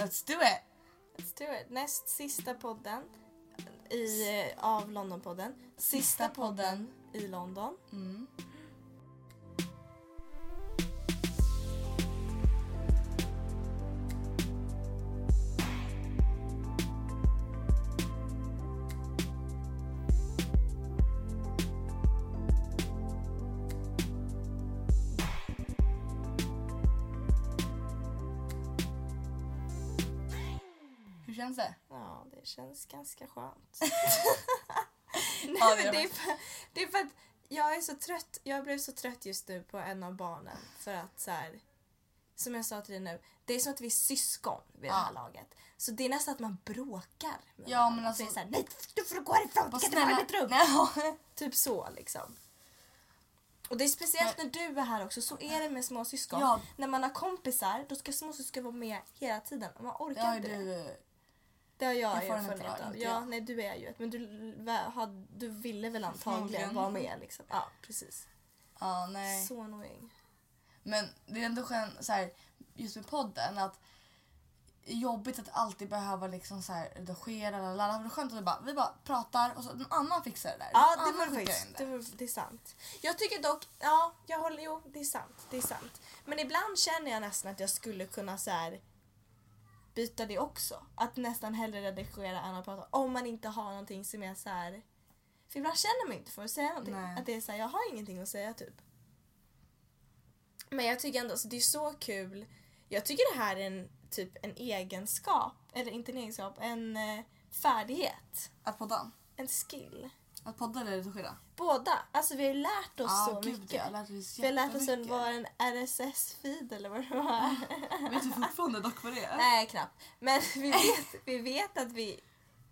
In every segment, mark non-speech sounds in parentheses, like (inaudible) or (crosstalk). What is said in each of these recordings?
Let's do it! Let's do it. Näst sista podden i, eh, av Londonpodden. Sista Sista podden i London. Mm. Känns ganska skönt. (laughs) Ja, Nej, det men gör det, är (laughs) för, det är för att jag är så trött. Jag blev så trött just nu på en av barnen. För att så här, som jag sa till dig nu, det är som att vi är syskon vid det här Ja. laget. Så det är nästan att man bråkar. med Ja, varandra. men alltså- Det är så här, nej du får gå härifrån, du kan inte vara i mitt rum. Nej. (laughs) Typ så liksom. Och det är speciellt när du är här också, så är det med småsyskon. Ja. När man har kompisar, då ska småsyskon vara med hela tiden. Man orkar Det ju inte det. du... Det har jag erfarenhet erfarenhet av, Ja, jag. nej du är ju ett. Men du, had- du ville väl antagligen vara med liksom. Ja, precis. Ja, nej. Så annoying. Men det är ändå skönt så här, just med podden att jobbigt att alltid behöva liksom så här redigera. lalala. Det är skönt att vi bara, vi bara pratar och så någon annan fixar det där. Ja, det var in det, var, det är sant. Jag tycker dock, ja, jag håller, jo, det är sant. Det är sant. Men ibland känner jag nästan att jag skulle kunna så här byta det också. Att nästan hellre redigera än att prata. Om man inte har någonting som är så här. För ibland känner man inte för att säga någonting. Nej. Att det är så här, jag har ingenting att säga typ. Men jag tycker ändå, så det är så kul. Jag tycker det här är en typ en egenskap, eller inte en egenskap, en eh, färdighet. Att podda? En skill. Att podda eller redigera? Båda. Alltså vi har ju lärt oss Ja, så gud, mycket. Jag lärt oss vi har lärt oss vad en RSS-feed eller vad det var. Vet du fortfarande dock vad det är? Nej, knappt. Men vi (laughs) vet, vi vet att vi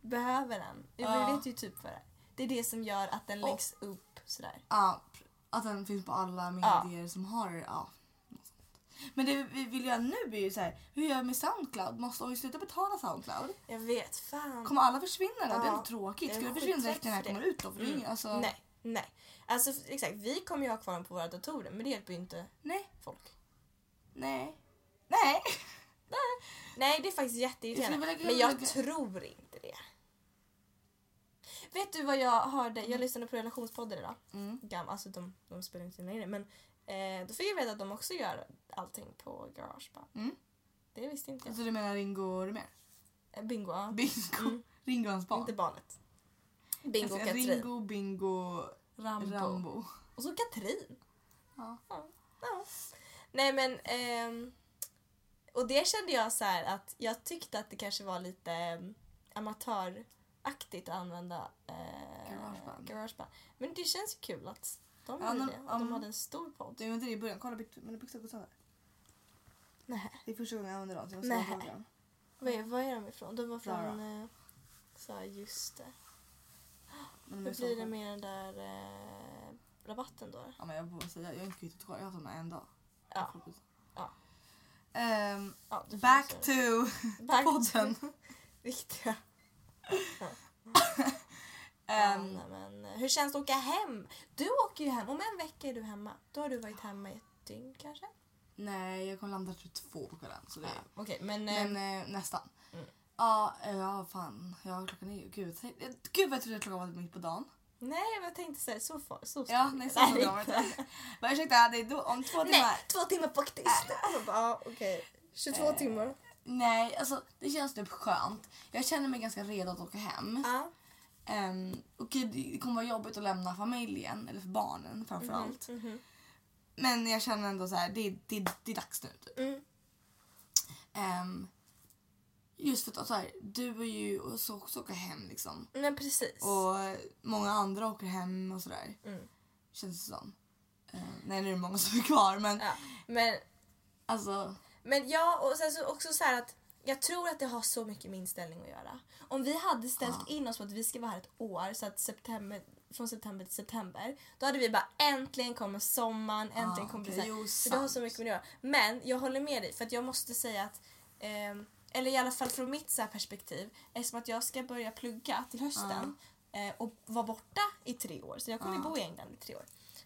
behöver den. Ja. Vi vet ju typ vad det är. Det är det som gör att den läggs upp sådär. Ja, att den finns på alla medier som har ja. Men det vi vill göra nu är ju så här, hur gör vi med Soundcloud? Måste vi sluta betala Soundcloud? Jag vet, fan. Kommer alla försvinna då? Det är Ja. väl tråkigt? Ska det försvinna direkt när den här kommer ut då? För det Mm. ingen- alltså, Nej, nej. Alltså exakt, vi kommer ju ha kvar dem på våra datorer men det hjälper ju inte nej, folk. nej, nej. (laughs) Nej, det är faktiskt jätteirriterande. Jag Men jag tror inte det. Vet du vad jag hörde? Jag lyssnade på relationspodden idag. Mm. Gam, alltså de, de spelar inte in längre men eh, då fick jag veta att de också gör allting på Garageband. Mm. Det visste inte jag. Alltså du menar Ringo Rimér? Eh, Bingo, ja. Bingo? Mm. (laughs) Ringo hans barn? Inte barnet. Bingo och Katrin. Ringo, Bingo, Rambo. Rambo. Och så Katrin. Ja. Ja. ja. Nej men, ehm, och det kände jag så här att jag tyckte att det kanske var lite ehm, amatöraktigt att använda eh, Garageband. Garageband. Men det känns ju kul att de Ja, det. Att de um, hade en stor podd. Var inte det i början. Kolla, mina byxor gått sönder. Nej. Det är första gången jag använder dem. Så jag måste dem. Vad är, vad är de ifrån? De var från... Eh, så här, just det. Men de Hur blir det med den där eh, rabatten då? Ja, men jag får säga, jag har inte kvittat kvar. Jag har haft dem en dag. Ja. Ja. Ehm, ja du back to. Back podden. to (laughs) viktiga. Ja, nej, men, hur känns det att åka hem? Du åker ju hem. Om en vecka är du hemma. Då har du varit hemma i ett dygn kanske? nej, jag kommer landa typ två på kvällen. Så det är, Okej, men... eh, men eh, nästan. Mm. Ja, eh, ja, fan. Ja, klockan är ju... Gud, tänk- gud vad jag trodde att klockan var mitt på dagen. nej, men jag tänkte säga så far, så Ja, nej, så så var det. (laughs) Men ursäkta, det är då, om två timmar. Nej, två timmar faktiskt. Alltså, ja, okej. 22 Eh. timmar. Nej, alltså det känns typ skönt. Jag känner mig ganska redo att åka hem. Ja. Um, Okej, det kommer vara jobbigt att lämna familjen, eller för barnen framförallt. Mhm, mhm. Men jag känner ändå så här, det, det, det är dags nu. Typ. Mm. Ehm, just för att så här, du är ju så också åka hem liksom. Men precis. Och många andra åker hem och sådär. Mm. Känns det som. Ehm, nej, nu är det många som är kvar men Ja. Men, alltså. men ja, och sen så också så här att jag tror att det har så mycket med inställning att göra. Om vi hade ställt Ja. in oss på att vi ska vara här ett år, så att september, från september till september, då hade vi bara äntligen kommer sommaren, äntligen Ja, kommer det så jo, Så det har så mycket med det att göra. Men jag håller med dig för att jag måste säga att ehm, eller i alla fall från mitt så perspektiv, eftersom att jag ska börja plugga till hösten eh, och vara borta i tre år, så jag kommer Ja. bo i England i tre år.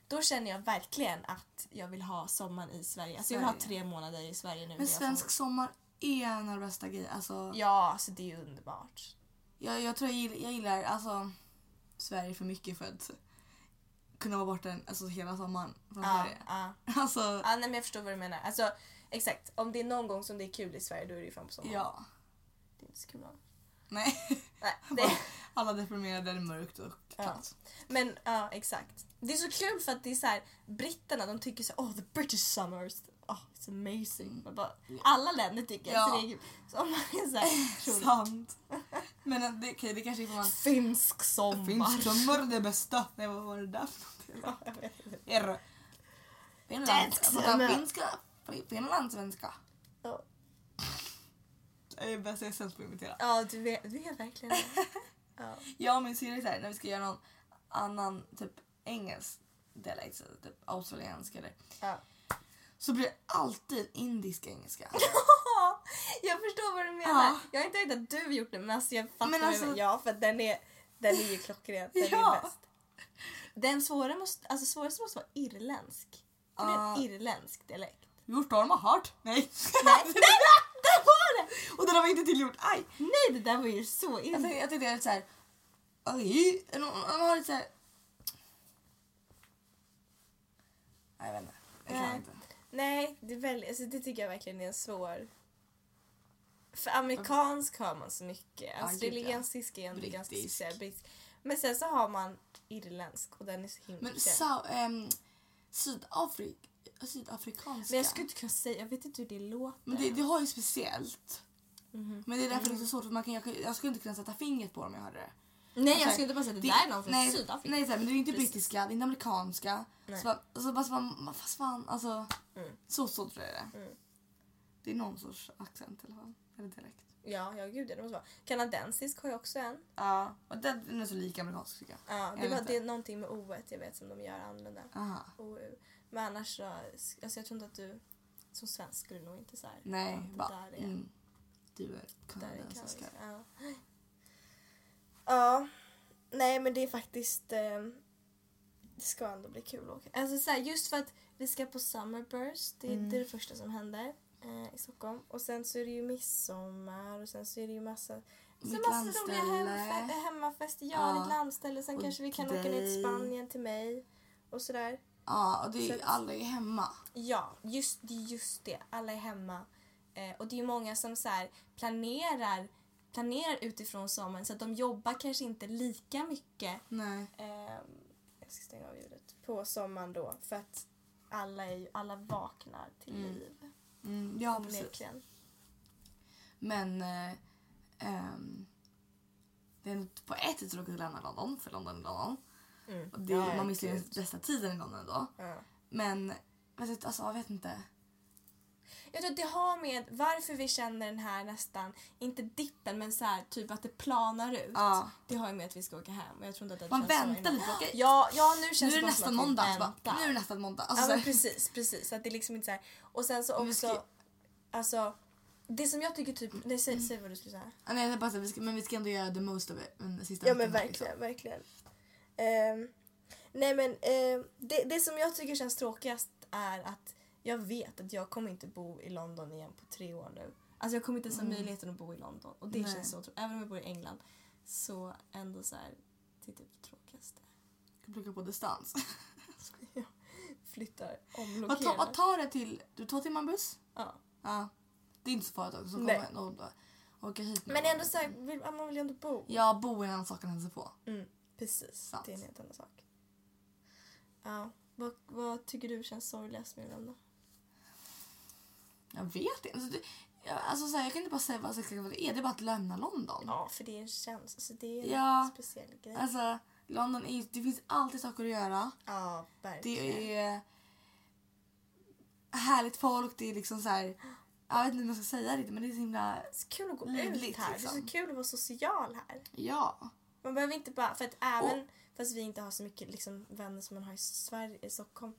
Då känner jag verkligen att jag vill ha sommaren i Sverige. Alltså jag vill ha Sverige. tre månader i Sverige nu. Men svensk sommar är en av de bästa grejerna. Alltså, Ja, alltså det är underbart. jag, jag tror jag gillar, jag gillar alltså, Sverige för mycket för att kunna vara borta en, alltså, hela sommaren från Ja, Sverige. ja. (laughs) Alltså, ja nej, men jag förstår vad du menar. Alltså, exakt. Om det är någon gång som det är kul i Sverige då är det ju fan på sommaren. ja. Det är inte så kul annars. Nej. Nej, (laughs) det, Alla deprimerade, det är mörkt och Ja. kallt. men ja, exakt. Det är så kul för att det är så här, britterna de tycker så oh the British summers, oh it's amazing. Man bara, alla länder tycker Ja. så det är. Så man är så här, (laughs) Sant. Men det, okej, det kanske är man... finsk sommar. Finns sommar det bästa? Nej, vad var det där? Ja, jag vet inte. R. Finland. Sommar. finska. Finlandssvenska. Ja. Jag är bäst, jag är sämst på att imitera. Ja, du vet, du vet verkligen det. (laughs) Ja. Jag och min syrra är när vi ska göra någon annan typ engelsk dialekt, typ australiensk eller Ja. Så blir det alltid indisk engelska. (laughs) jag förstår vad du menar. Ja. Jag har inte hört att du gjort det men alltså jag fattar Men alltså-. Ja, för den är, den är ju klockren. Den Ja. är bäst. Den svåra måste, alltså svåraste måste vara irländsk. För det är en irländsk dialekt. Gjort har de hört? Nej. Nej, (laughs) nej, där var det! Och den har vi inte tillgjort. Aj! Nej, det där var ju så Jag irländsk. tänkte, jag tänkte lite såhär... Oj! Man har lite såhär... Jag vet inte. Jag kan inte. Nej, det, är väldigt, alltså, det tycker jag verkligen är en svår... För amerikansk har man så mycket. Australiensisk är ändå ganska speciell. Brittisk. Men sen så har man irländsk och den är så himla Men speciell. så, ähm, Sydafrik, sydafrikanska. Men jag skulle inte kunna säga, jag vet inte hur det låter. Men det, det har ju speciellt. Mhm. Men det är därför det är så svårt. För man kan, jag, jag skulle inte kunna sätta fingret på dem om jag hörde det. Nej jag Alltså, skulle inte bara säga att det, där är någon från nej, Sydafrika. Nej, så här, men det är inte Precis. brittiska, det är inte amerikanska. Nej. Så bara, så bara, så bara fast fan, alltså. Mm. Så, så tror jag det är. Mm. Det är någon sorts accent i alla fall. Eller dialekt. Ja, ja gud ja, det måste vara. Kanadensisk har jag också en. Ja, och den, den är så lika amerikansk tycker jag. Ja, det, Jag vet det är någonting med o jag vet som de gör annorlunda. Aha. OU. Men annars så, alltså jag tror inte att du som svensk skulle nog inte så här. Nej, bara, där är, mm, du är där är kanadensiska. kanske, ja. Ja. Nej men det är faktiskt, eh, det ska ändå bli kul att åka. Alltså så här, just för att vi ska på Summerburst, det, Mm. det är det första som händer eh, i Stockholm. Och sen så är det ju midsommar och sen så är det ju massa så massa roliga hemfe- hemmafester, ja, Ja. ditt landställe. Sen Och kanske vi kan till åka ner till dig. Spanien till mig och sådär. Ja, och det är Så ju att- aldrig hemma. Ja, just, det är just det. Alla är hemma. Eh, och det är ju många som så här, planerar, planerar utifrån sommaren så att de jobbar kanske inte lika mycket. Nej. Eh, jag ska stänga av ljudet. På sommaren då. För att alla, är, ju- alla vaknar till Mm. liv. Mm, ja, precis. Men eh, ehm, det är på ett sätt tråkigt att lämna London, för London är London. Mm. Och det, Ja, man missar ju den bästa tiden i London då. Ja. Men alltså, jag vet inte. Jag tror att det har med varför vi känner den här nästan, inte dippen men så här, typ att det planar ut. Ja. Det har ju med att vi ska åka hem och jag tror inte att det Man väntar lite. Okej, Ja, ja nu nu känns är det bara nästa som att vi måndag. Bara, väntar. nu är det nästa måndag. Alltså, Ja men precis, precis. Så att det är liksom inte så här. Och sen så också, ska- alltså det som jag tycker typ, nej säg, säg vad du skulle säga. Ja, nej, jag bara, vi ska, men vi ska ändå göra the most of it. Den sista Ja men verkligen, verkligen. Ehm, nej men ehm, det, det som jag tycker känns tråkigast är att jag vet att jag kommer inte bo i London igen på tre år nu. Alltså jag kommer inte ens ha Mm. möjligheten att bo i London. Och det Nej. känns så tråkigt. Även om jag bor i England. Så ändå så här, det är typ det tråkigaste. Liksom. Plocka på distans. (laughs) Jag flyttar, vad, omlokerar. tar, vad tar det till? Du två timmar buss? Ja. Ja. Det är inte så farligt också. Nej. kommer någon åka hit. Men ändå så här, vill, man vill ju ändå bo. Ja, bo är en annan sak än hälsa på. Mm, precis. Sant. Det är en helt annan sak. Ja. Vad, vad tycker du känns sorgligast med dem då? Jag vet inte. Alltså, jag, alltså, så här, jag kan inte bara säga vad, exakt vad det är. Det är bara att lämna London. Ja, för det är en känsla. Alltså, det är en Ja. speciell grej. Alltså, London är, det finns alltid saker att göra. ja, verkligen. Det är härligt folk. Det är liksom så här. Jag vet inte hur man ska säga det men det är så himla... Det är så kul att gå livligt, ut här. Det är liksom. så kul att vara social här. Ja. Man behöver inte bara... För att även fast vi inte har så mycket liksom, vänner som man har i Sverige, i Stockholm,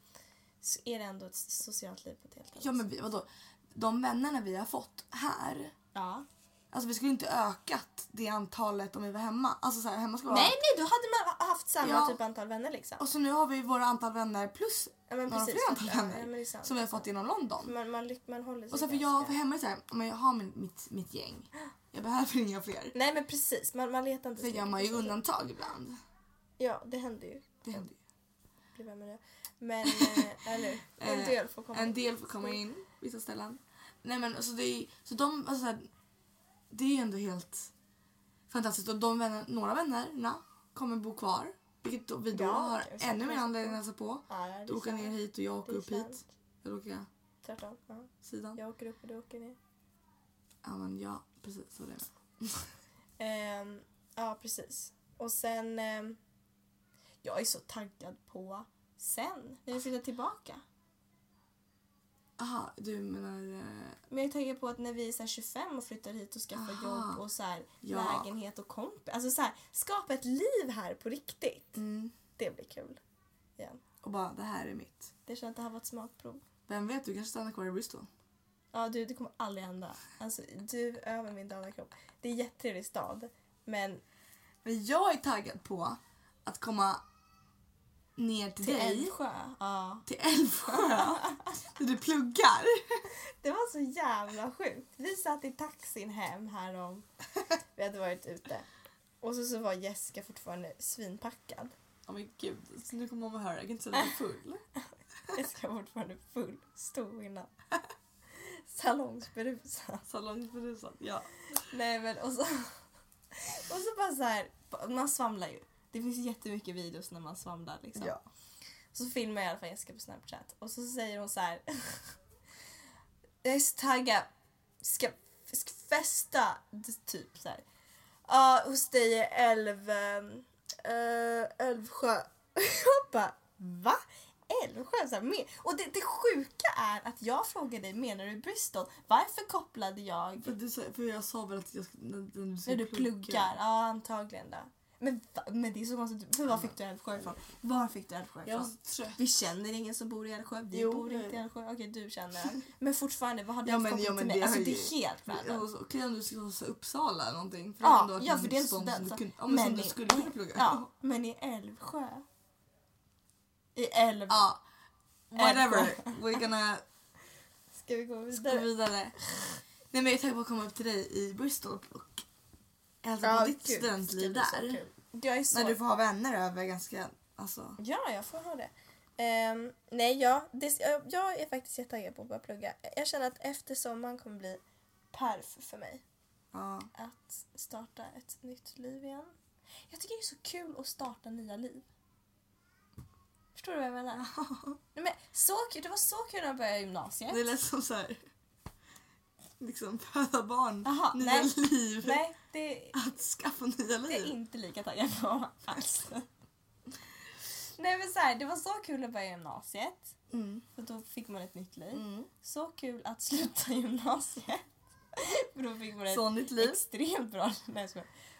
så är det ändå ett socialt liv på ett helt annat Ja men vi, vadå? De vännerna vi har fått här. Ja. Alltså vi skulle inte ökat det antalet om vi var hemma. Alltså så här, hemma skulle vara... Nej, nej, då hade man haft samma Ja. typ antal vänner liksom. Och så nu har vi våra antal vänner plus Ja, några precis. fler antal vänner ja, men sant. som vi har fått inom London. Man, man, man håller sig Och så för ganska... jag, för hemma är så här, men jag har min, mitt, mitt gäng. Jag behöver inga fler. Nej men precis, man, man letar inte Sen så gör man ju undantag ibland. Ja, det händer ju. Det händer ju. Blir vem med det. Men, eh, eller (laughs) en Eh, del får komma En in. del får komma in, vissa ställen. Nej men alltså det är, så de, alltså, så här, det är ju ändå helt fantastiskt. Och de vänner, några vännerna kommer bo kvar. Vilket då, vi då Ja, har ännu mer anledning att hälsa på. Ja, Du åker ner hit och jag åker upp hit. sant. Jag åker Tvärtom. Ja. sidan. Jag åker upp och du åker ner. Ja men ja, precis så det är. (laughs) Ehm, ja, precis. Och sen... ehm, jag är så taggad på sen, när vi flyttar tillbaka. Aha, du menar... eh, Men jag är taggad på att när vi är så här 25 och flyttar hit och skaffar Aha. jobb och så här, Ja. lägenhet och kompis. Alltså så här, skapa ett liv här på riktigt. Mm, Det blir kul. Igen. och bara, det här är mitt. Det känns att det här var ett smakprov. Vem vet, du kanske stannar kvar i Bristol. Ja, du, det kommer aldrig hända. Alltså, du över min döda kropp. Det är en jättetrevlig stad. Men Men jag är taggad på att komma ner till, till dig. Älvsjö. Ja. Till Älvsjö. (laughs) där du pluggar. Det var så jävla sjukt. Vi satt i taxin hem härom. Vi hade varit ute. Och så, så var Jessica fortfarande svinpackad. Ja men gud, så nu kommer mamma höra. Jag kan inte säga att jag är full. (laughs) Jessica var fortfarande full. Stod innan. Salongsberusad. Salongsberusad, ja. Nej men och så... Och så bara så här, man svamlar ju. Det finns jättemycket videos när man svamlar liksom. ja. Så filmar jag i alla fall Jessica på Snapchat och så säger hon så här. (laughs) Jag är så taggad. Ska, ska festa. Typ så här. Ja, hos dig i Älv... Äh, Älvsjö. (laughs) Jag bara, va? Älvsjö? Så här, med. Och det, det sjuka är att jag frågade dig, menar du Bristol? Varför kopplade jag För, du, för jag sa väl att jag när, när du, när du plugga. pluggar? Ja, antagligen då. Men, va? men det är så konstigt. För var fick du Älvsjö ifrån? Var fick du Älvsjö Jag ifrån? så trött. Vi känner ingen som bor i Älvsjö. Vi Jo, bor det- inte i Älvsjö. Okej, du känner en. Men fortfarande, vad har det Ja, ja, men- koppling ja, men till det mig? Alltså har det ju- är helt. Ja, Okej om du skulle säga Uppsala eller någonting. För Ja, att ja, man för det är en sån som du så- kunde, ja, men som men du i- skulle kunna plugga. Ja, men i Älvsjö. I Älv... Ja, whatever. Älvsjö. We're gonna (laughs) Ska vi gå gå vidare? vidare. Nej men jag är taggad på att komma upp till dig i Bristol och hälsa Ja, på ditt gud, studentliv det ska bli så där. kul. Jag är så... När du får ha vänner över ganska, alltså. Ja, jag får ha det. Ehm, nej, ja, det, jag, är faktiskt jättetaggad på att börja plugga. Jag känner att efter sommaren kommer bli perf för mig. Ja. Att starta ett nytt liv igen. Jag tycker det är så kul att starta nya liv. Förstår du vad jag menar? Nej, men, så kul, det var så kul när jag började gymnasiet. Det lät som så här. Liksom föda barn, Jaha, nya nej. liv. Nej, det, Att skaffa nya det är liv. inte lika taggad på alls. Nej men så här, det var så kul att börja gymnasiet. Mm. För då fick man ett nytt liv. Mm. Så kul att sluta (laughs) gymnasiet. För då fick man ett Så nytt liv. extremt bra nej.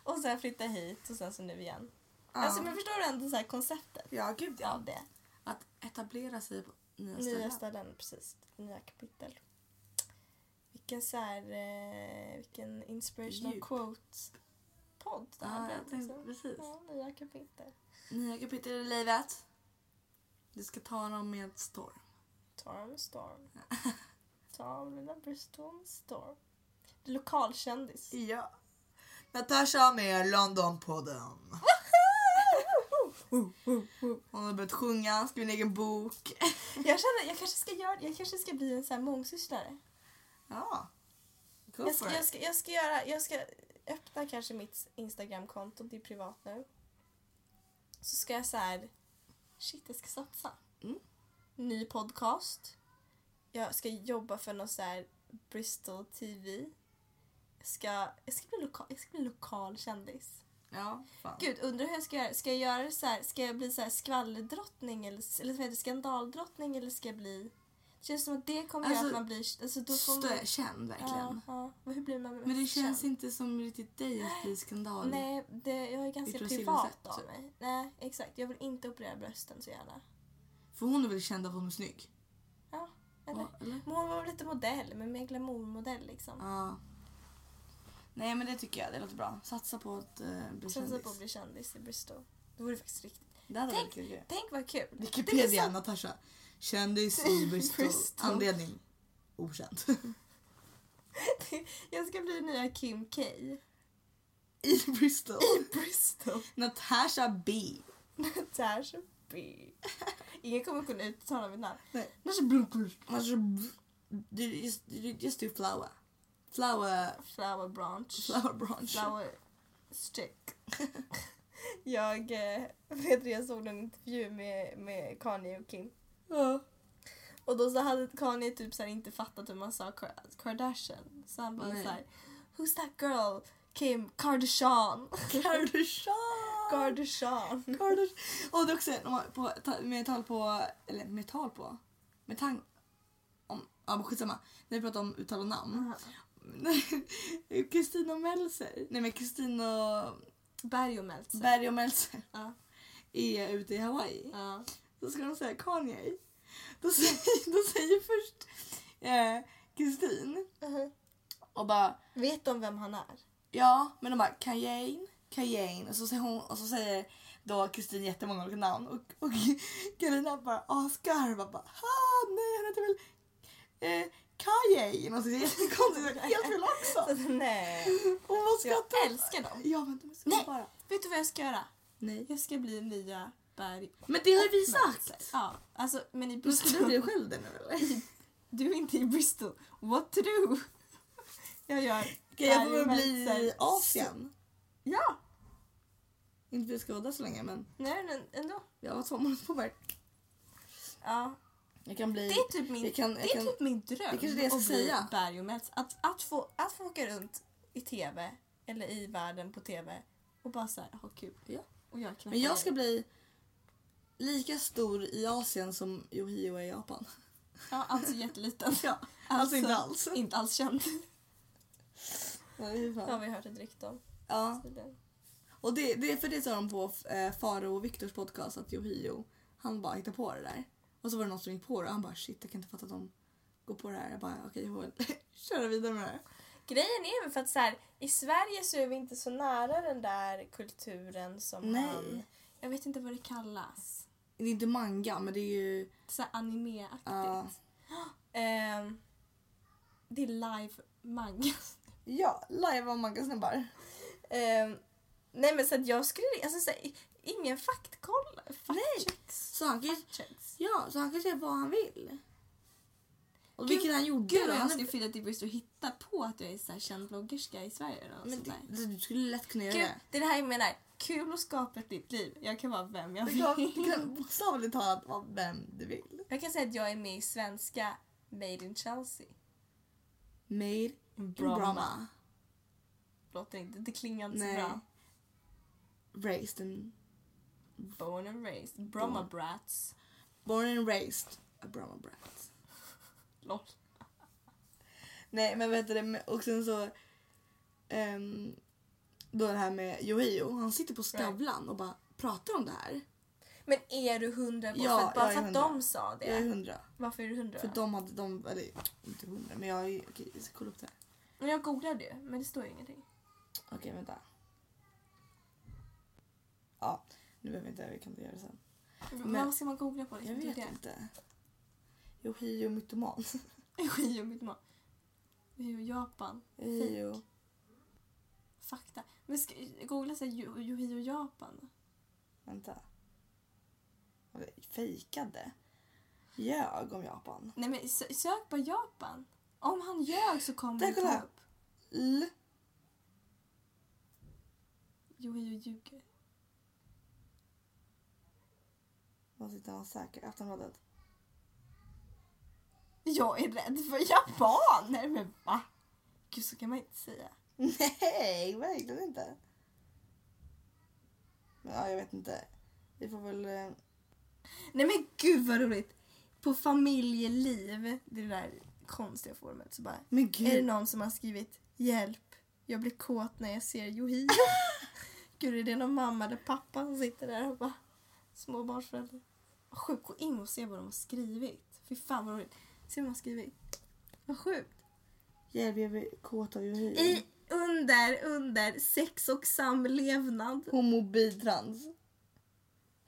Och sen flytta hit och sen så nu igen. Ja. Alltså men förstår du ändå så här konceptet ja, gud ja. av det? Att etablera sig på nya Nya ställen. ställen, precis. Nya kapitel. Vilken så här, eh, vilken inspirational Djup. quote-podd det här Ja, blev. jag tänkte liksom. precis. Ja, nya kapitel. Nya kapitel i livet. Du ska ta dem med storm. Storm, (laughs) storm. Ta lilla Bristol storm. Det är lokalkändis. Ja. Natasha med Londonpodden. (laughs) Hon har börjat sjunga, skrivit en egen bok. Jag känner jag kanske ska göra jag kanske ska bli en sån här mångsysslare. Ja. Go Jag ska, jag, ska, jag ska göra, jag ska öppna kanske mitt Instagramkonto, det är privat nu. Så ska jag så här, shit jag ska satsa. Mm. Ny podcast. Jag ska jobba för någon så här Bristol TV. Jag ska, jag ska, bli, lokal, jag ska bli lokal kändis. Ja, fan. Gud, undrar hur jag ska göra. Ska jag göra så här, ska jag bli så här skvallerdrottning eller, eller skandaldrottning eller ska jag bli... Känns som att det kommer göra Alltså, att man blir... Alltså, då får man, Stö, känd verkligen. Ja, ja. Men hur blir man Men det känns känd? inte som riktigt dig att bli skandal. Nej, det, jag är ganska privat av typ. mig. Nej, exakt. Jag vill inte operera brösten så gärna. För hon är väl känd av att hon är snygg? Ja, eller? Ja, eller? Hon var lite modell, men mer glamourmodell liksom. Ja. Nej men det tycker jag, det låter bra. Satsa på att uh, bli Satsa kändis. på att bli kändis i Bristol. Det vore faktiskt riktigt. Det hade Tänk- varit kul. Tänk vad kul. Det är Wikipedia, så- Natasha. Kändis i (laughs) Bristol. Anledning? Okänt. (laughs) Jag ska bli nya Kim K. I Bristol. I Bristol. Natasha B. (laughs) Natasha B. Ingen kommer kunna uttala mitt namn. Nej. Natasha B. Just, just do flower. Flower. Flower branch. Flower branch. Flower stick. jag vet jag såg en intervju med, med Kanye och Kim. Ja. Och då så hade Kanye typ så här inte fattat hur man sa Kar- Kardashian. Så han bara Nej. så här, Who's that girl? Kim Kardashian. (laughs) Kardashian. Kardashian. Kardashian. Och det är också på, med tal på, eller med tal på, med tang, om, ja men skitsamma. När vi pratar om uttal och namn. Kristina (laughs) Meltzer, nej men Kristina Berg och Meltzer. Berg och Meltzer Ja. är ute i Hawaii. Ja. Då ska de säga Kanye. Då säger, (laughs) då säger först eh, Kristin och bara Vet de vem han är? ja men de bara Kanye, Kanye och så säger hon och så säger då Kristin jättemånga olika namn och, och (laughs) Carina bara asgarvar bara, ah, nej han heter väl eh, Kanye och så är det jättekonstigt helt fel också. (laughs) Nej. Och vad ska Jag älskar dem. Ja men de är så Nej. bara. Vet du vad jag ska göra? Nej. Jag ska bli nya Berg Men det har vi sagt. Ja, alltså men i Bristol. du bli själv det nu eller? Du är inte i Bristol. What to do? Jag gör Ska jag få bli i. Asien? Ja, Inte för att jag ska vara där så länge men nej men ändå. jag har två månader på mig. Ja, Jag kan bli... det är typ min, jag kan- jag det är kan- typ min dröm. det kanske det jag ska att bli. Berg och Meltzer. Att, att, få, att få åka runt i tv eller i världen på tv och bara så här, ha kul. Ja. Och knäppa Men jag ska bli lika stor i Asien som Yohio är i Japan. Ja, alltså jätteliten. Ja, alltså inte alls. Inte alls känd. Nej, Det har vi hört ett rykte om. Ja, och det, det är för det sa de på eh, Faro och Viktors podcast att Yohio, han bara hittade på det där. Och så var det någon som gick på det och han bara shit jag kan inte fatta att de går på det här. Jag bara okej jag (laughs) får köra vidare med det. Grejen är väl för att så här, i Sverige så är vi inte så nära den där kulturen som Nej. han... Jag vet inte vad det kallas. Det är inte manga men det är ju... Så här animeaktigt. (gasps) Ehm, det är live manga. (laughs) Ja, live av manga-snubbar. Ehm, nej men så att jag skulle... Alltså så här, ingen faktkoll. Fact-checks. Så han kan ju, Fact-checks. ja, så han kan säga vad han vill. Och vilket han gjorde. Gud vad jag skulle flytta till Bristol och hitta på att jag är så här känd bloggerska i Sverige. Något Men det, du skulle lätt kunna göra Gud, det. det är det här jag menar. Kul att skapa ett nytt liv. Jag kan vara vem jag vill. du kan (laughs) bokstavligt talat vara vem du vill. Jag kan säga att jag är med i svenska Made in Chelsea. Made in Brahma. Låter inte, det klingar inte Nej. så bra. Raised in... Born and raised. Brahma Born. brats. Born and raised a Brahma brat. Lol. Nej men vet du det, men- och sen så... ehm, då det här med Yohio, han sitter på Skavlan och bara pratar om det här. Men är du hundra på? Ja, för bara jag för att hundra. de sa det. Jag är hundra. Varför är du hundra? För de hade, de, eller inte hundra men jag är, okej jag ska kolla upp det här. Men Jag googlade ju, men det står ju ingenting. Okej vänta. Ja, nu behöver vi inte, vi kan inte göra det sen. Men- Vad ska man googla på? Jag Det är vet det. inte. Yohio mytoman. Vi är i Japan. Yohio. Fakta. Men ska, googla så här Yo- Yohio Japan. Vänta. Fejkade. Ljög om Japan. Nej men sö- sök på Japan. Om han ljög så kommer det ta upp. L. Yohio ljuger. Vad sitter han säker? Aftonbladet. Jag är rädd för japaner, men va? Gud, så kan man inte säga. Nej, verkligen inte. Men, ja, jag vet inte. Vi får väl... eh, Nej men gud vad roligt! På familjeliv, det där konstiga forumet, så bara Men är det gud. någon som har skrivit hjälp, jag blir kåt när jag ser Yohio. (laughs) gud, är det någon mamma eller pappa som sitter där och bara småbarnsförälder? Sjukt, gå in och se vad de har skrivit. Fy fan vad roligt. Se vad har skrivit. Vad sjukt. Hjälp, jag blir kåt av. I, under, under sex och samlevnad. Homo, bi, trans.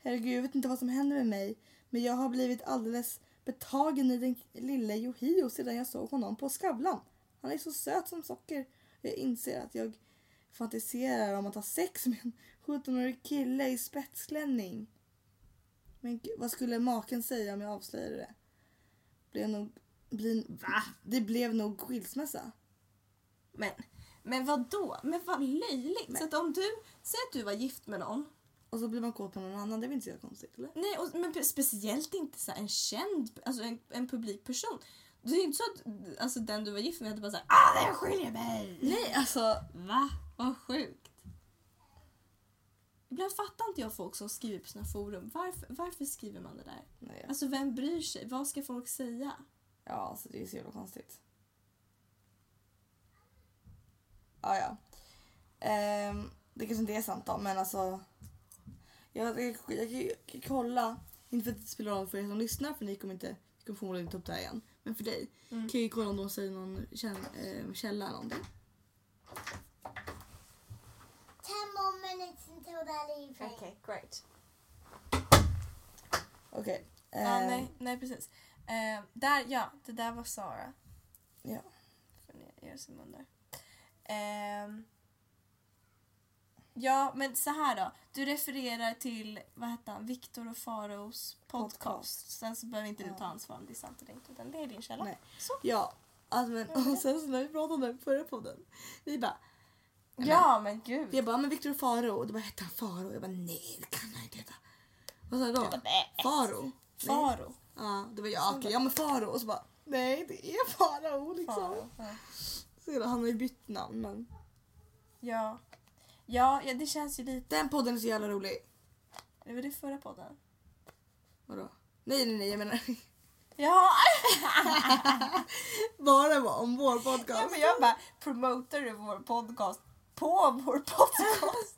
Herregud, jag vet inte vad som händer med mig. Men jag har blivit alldeles betagen i den lille Yohio sedan jag såg honom på Skavlan. Han är så söt som socker. Jag inser att jag fantiserar om att ha sex med en 17-årig kille i spetsklänning. Men vad skulle maken säga om jag avslöjade det? Blev nog... Bli, Va? Det blev nog skilsmässa. Men, men vad då? Men vad löjligt. Men- Så att om du, säg att du var gift med någon. Och så blir man kåt på någon annan. Det är väl inte så konstigt eller? Nej, och, men speciellt inte så en känd, alltså en, en publik person. Det är inte så att alltså, den du var gift med hade bara såhär ah, jag skiljer mig. Nej, alltså. Va? Vad sjukt. Ibland fattar inte jag folk som skriver på sina forum. Varför, varför skriver man det där? Nej, Alltså vem bryr sig? Vad ska folk säga? Ja, alltså det är så jävla konstigt. Ja, ja. Ehm, det kanske inte är sant då, men alltså. Jag, jag, jag, kan ju- kan kolla, inte för att det spelar roll för er som lyssnar för ni kommer inte, kommer förmodligen inte upp det här igen. Men för dig Mm. kan jag ju kolla om de säger någon käll, eh, källa eller någonting. Ten minutes until they're leaving. great. Okej. Ja, ehm, nej, nej, precis. Eh, där, ja, det där var Sara. Ja. Får ni göra. Ehm, ja, men så här då. Du refererar till, vad heter han, Viktor och Faraos podcast. Podcast. Sen så behöver inte du Ja. ta ansvar om det är sant eller inte. Utan det är din källa. Nej. Så. Ja. Alltså, men, och sen så när vi pratade om det förra podden. Vi bara, Ja, men gud. jag bara, men Viktor Faro. Och då bara, hette han Faro? Jag bara, nej det kan han inte heta. Vad sa jag då? Faro? Faro. Ja, det var jag. Okej, ja men Faro. Och så bara, nej det är Farao liksom. Faro. Ja. Så han har ju bytt namn men. Ja. Ja, ja, det känns ju lite... Den podden är så jävla rolig. Det var det förra podden. Vadå? Nej nej nej jag menar (laughs) Ja, (laughs) bara om vår ja podcast. men jag bara promotar du vår podcast på vår podcast.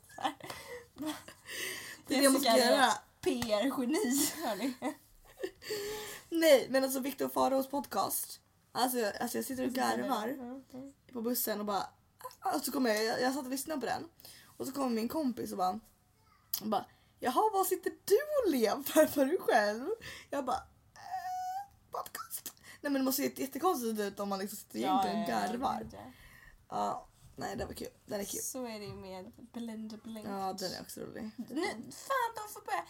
det är det Jessica är göra. PR-geni, hörni. Nej men alltså Viktor och Faraos podcast. Alltså, jag- alltså jag sitter och garvar på bussen och bara. Och så kommer jag, jag, jag satt och lyssnade på den. Och så kommer min kompis och bara. Och bara Jaha vad sitter du och lever för dig själv? Jag bara eh, podcast. Nej men det måste se jättekonstigt ut om man liksom sitter egentligen och garvar. ja, ja. Ja, nej det var kul. Den är kul. Så är det ju med Belinda Blink. Ja, den är också rolig. Nu, fan, de får börja.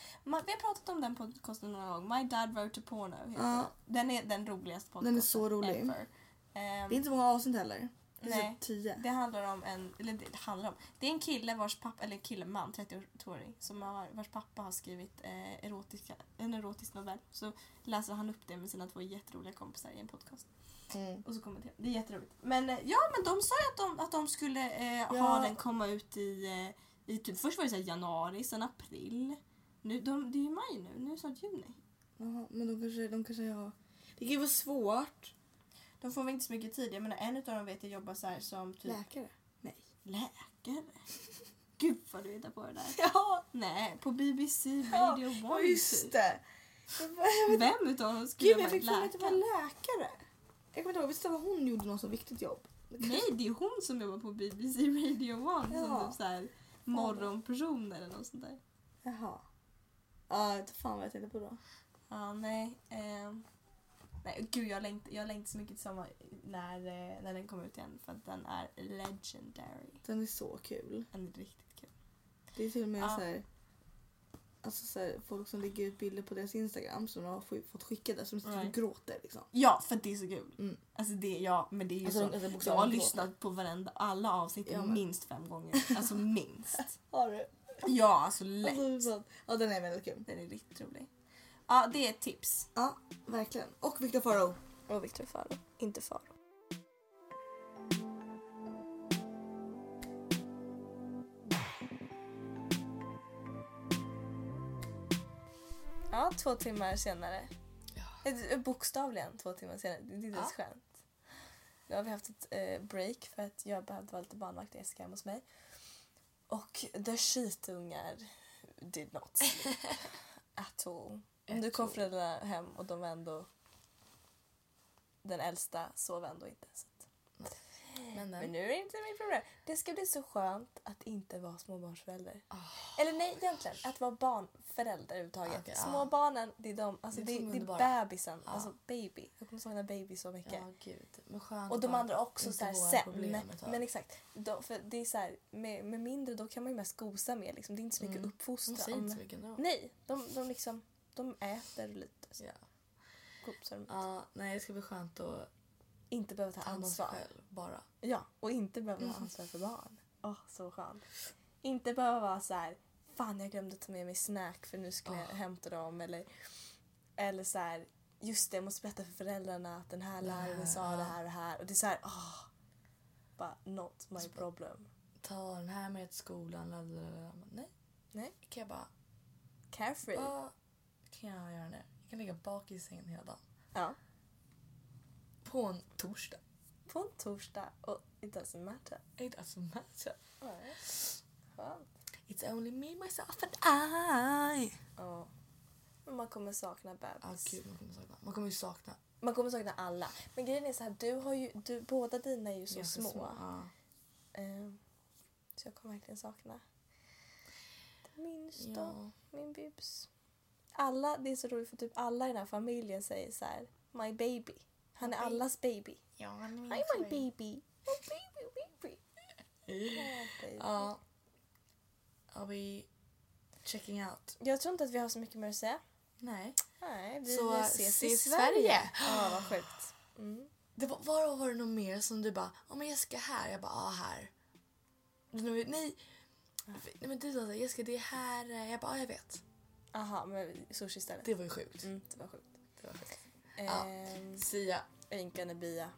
Vi har pratat om den podcasten några gånger. My Dad Wrote a Porno. heter Ja. den. Den är den roligaste podcasten Den är så rolig. ever. Ehm, Det är inte många avsnitt heller. Är Nej. så tio. det handlar om en, eller det handlar om, det är en kille vars pappa, eller kille, man, 30-åring, som har, vars pappa har skrivit eh, erotiska, en erotisk novell. Så läser han upp det med sina två jätteroliga kompisar i en podcast. Mm. Och så kommenterar Det är jätteroligt. Men eh, ja, men de sa ju att de, att de skulle eh, ha Ja. den komma ut i, eh, i typ, först var det så januari, sen april. Nu, de, det är ju maj nu, nu är det snart juni. Jaha, men de kanske, de kanske har... Det kan ju vara svårt. De får väl inte så mycket tid. Jag menar en av dem vet jag jobbar så här som typ Läkare? Nej. läkare. Gud vad du hittar på det där. (laughs) Ja, Nej, på BBC Radio 1 ja just typ. det. Jag jag vet- Vem utav dem skulle Gud, jag vara fick för mig att det var läkare? läkare. Jag kommer inte ihåg, visst var hon gjorde något så viktigt jobb? Nej, det är hon som jobbar på BBC Radio 1 som Ja. typ så här morgonperson eller något sånt där. Jaha. Ja, jag vet fan vad jag tänkte på då. Ja, nej. ehm, nej, gud jag längtar, jag längtar så mycket till sommar när, eh, när den kommer ut igen för att den är legendary. Den är så kul. Den är riktigt kul. Det är till och med Ja. så här, alltså så här, folk som lägger ut bilder på deras Instagram som de har få- fått skickade som sitter och gråter liksom. Ja, för att det är så kul. Mm. Alltså det, ja, men det är ju Alltså, så. de- alltså, jag har lyssnat på varenda, alla avsnitt med. minst fem gånger. Alltså (laughs) minst. Har du? Ja, alltså lätt. Alltså, så- ja, den är väldigt kul. Den är riktigt rolig. Ja, det är ett tips. Ja, verkligen. Och Victor Faro. Och Victor Faro, inte Faro. Ja, två timmar senare. Eh, Bokstavligen två timmar senare. Det är inte ens Ja. skönt. Nu har vi haft ett eh, break för att jag behövde vara lite barnvakt i hemma hos mig. Och the skitungar did not sleep (laughs) at all. Nu kom föräldrarna hem och de var ändå... Den äldsta sov ändå inte. Så att, Men, Men nu är det inte mitt problem. Det ska bli så skönt att inte vara småbarnsförälder. Ah. Eller nej, egentligen att vara barnförälder överhuvudtaget. Okej, ja. Småbarnen, det är de, alltså Det det, är det, som är bebisen, Ja. alltså baby. Jag kommer sakna baby så mycket. Ja, gud. Men skönt Och de andra också så här sen. Men exakt. De, för det är så här, med, med mindre då kan man ju mest gosa med. Liksom. Det är inte så mycket Mm. De uppfostran. säger inte så mycket ändå. Nej, de, de, liksom, de äter lite. Så Ja. gosar de. Ja, nej, det ska bli skönt att Inte behöva ta ta ansvar. själv bara. Ja, och inte behöva Mm. ha ansvar för barn. Åh, så skönt. Inte behöva vara så här, fan jag glömde ta med mig snack för nu skulle jag Åh. hämta dem. Eller, eller så här, just det, jag måste berätta för föräldrarna att den här läraren sa det här och det här. Och det är så här, åh. Bara, not my Så- problem. Ta den här med till skolan. Lalalala. Nej. Nej. Kan jag bara... Carefree. Vad kan jag göra nu? Jag kan ligga bak i sängen hela dagen. Ja. På en torsdag. På en torsdag och it doesn't matter. It doesn't matter. Nej. Skönt. It's only me, myself and I. Ja. Men man kommer sakna bebis. Ja, gud, man kommer sakna. Man kommer ju sakna Man kommer sakna alla. Men grejen är så här, du har ju, du, båda dina är ju så ganska små. Ja. Ehm, så jag kommer verkligen sakna minsta, Ja. min bebis. Alla, det är så roligt för typ alla i den här familjen säger så här, my baby. Han är My allas baby. Ja, han är min Hi my favorit. baby. My baby, baby. (laughs) Ja, baby. Are we checking out? Jag tror inte att vi har så mycket mer att säga. Nej. Nej, vi Så, ses, i ses Sverige. Sverige. Ja, vad sjukt. Mm. Det var, var, var det något mer som du bara, ja men Jessica här. Jag bara, ja här. Nej, nej. Men du sa Jessica det är här. Jag bara, ja jag vet. Aha, men sushi istället. Det var ju sjukt. Mm, det var sjukt. Det var sjukt. Ja. Ehm, Sia. Rinka Nebia.